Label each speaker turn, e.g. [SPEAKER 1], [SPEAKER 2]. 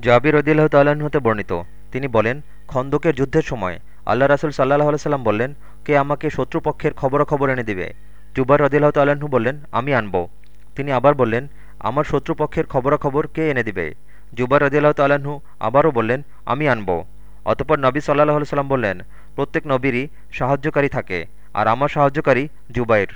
[SPEAKER 1] জাবির রদিল্লাহ তাল্লাহ্ন হতে বর্ণিত। তিনি বলেন, খন্দকের যুদ্ধের সময় আল্লাহ রাসুল সাল্লাহ সাল্লাম বললেন, কে আমাকে শত্রুপক্ষের খবরাখবর এনে দিবে? জুবার রদিল্লাহ তাল্লাহ্ন বললেন, আমি আনব। তিনি আবার বললেন, আমার শত্রুপক্ষের খবরাখবর কে এনে দিবে? জুবার রদিল্লাহ তাল্লাহ্ন আবারও বললেন, আমি আনব। অতপর নবী সাল্লাহ সাল্লাম বললেন, প্রত্যেক নবীরই সাহায্যকারী থাকে, আর আমার সাহায্যকারী জুবাইর।